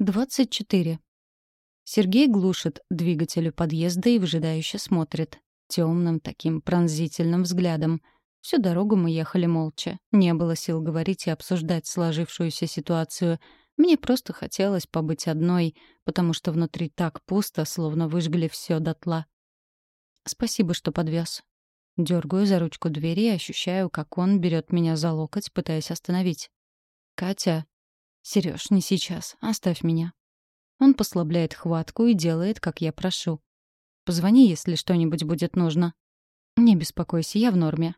24. Сергей глушит двигатель у подъезда и выжидающе смотрит. Темным таким пронзительным взглядом. Всю дорогу мы ехали молча. Не было сил говорить и обсуждать сложившуюся ситуацию. Мне просто хотелось побыть одной, потому что внутри так пусто, словно выжгли все дотла. «Спасибо, что подвез. Дергаю за ручку двери и ощущаю, как он берет меня за локоть, пытаясь остановить. «Катя!» «Серёж, не сейчас. Оставь меня». Он послабляет хватку и делает, как я прошу. «Позвони, если что-нибудь будет нужно». «Не беспокойся, я в норме».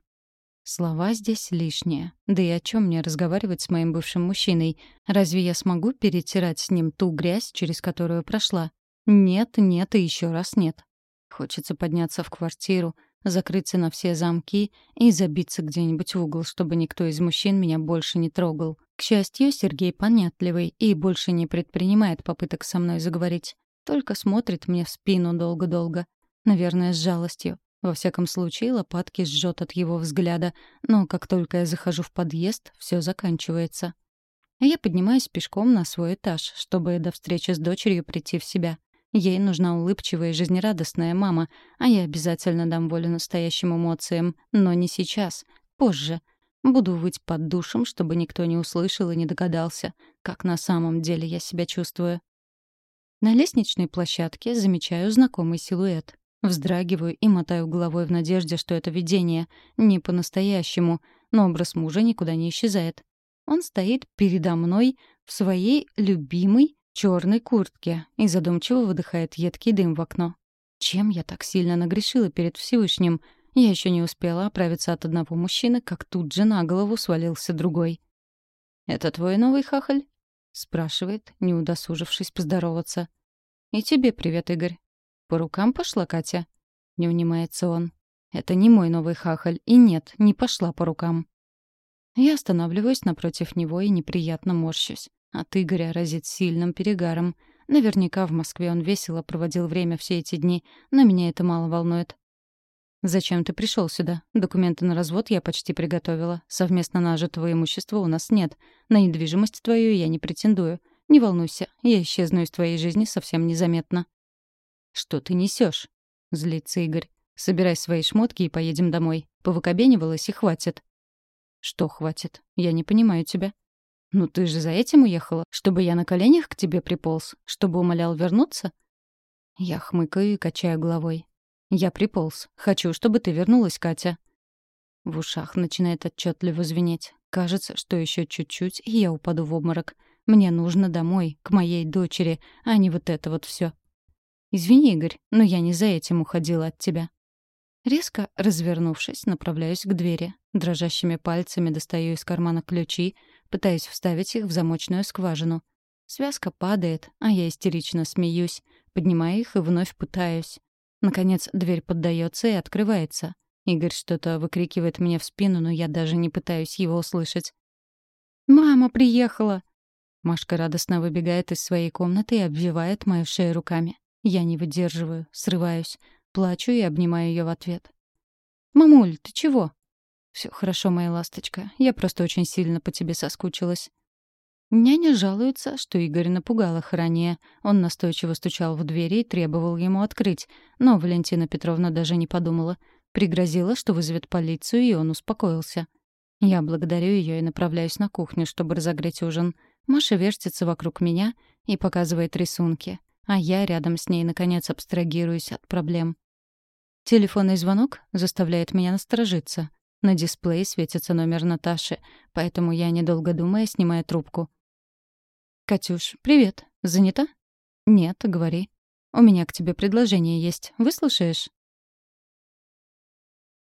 Слова здесь лишние. Да и о чем мне разговаривать с моим бывшим мужчиной? Разве я смогу перетирать с ним ту грязь, через которую прошла? Нет, нет и еще раз нет. Хочется подняться в квартиру, закрыться на все замки и забиться где-нибудь в угол, чтобы никто из мужчин меня больше не трогал. К счастью, Сергей понятливый и больше не предпринимает попыток со мной заговорить. Только смотрит мне в спину долго-долго. Наверное, с жалостью. Во всяком случае, лопатки жжет от его взгляда, но как только я захожу в подъезд, все заканчивается. Я поднимаюсь пешком на свой этаж, чтобы до встречи с дочерью прийти в себя. Ей нужна улыбчивая и жизнерадостная мама, а я обязательно дам волю настоящим эмоциям, но не сейчас, позже. Буду выть под душем, чтобы никто не услышал и не догадался, как на самом деле я себя чувствую. На лестничной площадке замечаю знакомый силуэт. Вздрагиваю и мотаю головой в надежде, что это видение. Не по-настоящему, но образ мужа никуда не исчезает. Он стоит передо мной в своей любимой черной куртке и задумчиво выдыхает едкий дым в окно. Чем я так сильно нагрешила перед Всевышним? Я еще не успела оправиться от одного мужчины, как тут же на голову свалился другой. «Это твой новый хахаль?» — спрашивает, не удосужившись поздороваться. «И тебе привет, Игорь». «По рукам пошла Катя?» — не унимается он. «Это не мой новый хахаль, и нет, не пошла по рукам». Я останавливаюсь напротив него и неприятно морщусь. От Игоря разит сильным перегаром. Наверняка в Москве он весело проводил время все эти дни, но меня это мало волнует. «Зачем ты пришел сюда? Документы на развод я почти приготовила. Совместно нажитого имущества у нас нет. На недвижимость твою я не претендую. Не волнуйся, я исчезну из твоей жизни совсем незаметно». «Что ты несешь? злится Игорь. «Собирай свои шмотки и поедем домой. Повыкобенивалась и хватит». «Что хватит? Я не понимаю тебя». «Ну ты же за этим уехала? Чтобы я на коленях к тебе приполз? Чтобы умолял вернуться?» Я хмыкаю и качаю головой. «Я приполз. Хочу, чтобы ты вернулась, Катя». В ушах начинает отчетливо звенеть. Кажется, что еще чуть-чуть, и я упаду в обморок. Мне нужно домой, к моей дочери, а не вот это вот все. «Извини, Игорь, но я не за этим уходила от тебя». Резко развернувшись, направляюсь к двери. Дрожащими пальцами достаю из кармана ключи, пытаюсь вставить их в замочную скважину. Связка падает, а я истерично смеюсь, поднимаю их и вновь пытаюсь. Наконец, дверь поддается и открывается. Игорь что-то выкрикивает мне в спину, но я даже не пытаюсь его услышать. «Мама приехала!» Машка радостно выбегает из своей комнаты и обвивает мою шею руками. Я не выдерживаю, срываюсь, плачу и обнимаю ее в ответ. «Мамуль, ты чего?» Все хорошо, моя ласточка. Я просто очень сильно по тебе соскучилась». Няня жалуется, что Игорь напугал их ранее. Он настойчиво стучал в двери и требовал ему открыть. Но Валентина Петровна даже не подумала. Пригрозила, что вызовет полицию, и он успокоился. Я благодарю ее и направляюсь на кухню, чтобы разогреть ужин. Маша вертится вокруг меня и показывает рисунки. А я рядом с ней, наконец, абстрагируюсь от проблем. Телефонный звонок заставляет меня насторожиться. На дисплее светится номер Наташи, поэтому я, недолго думая, снимаю трубку. «Катюш, привет. Занята?» «Нет, говори. У меня к тебе предложение есть. Выслушаешь?»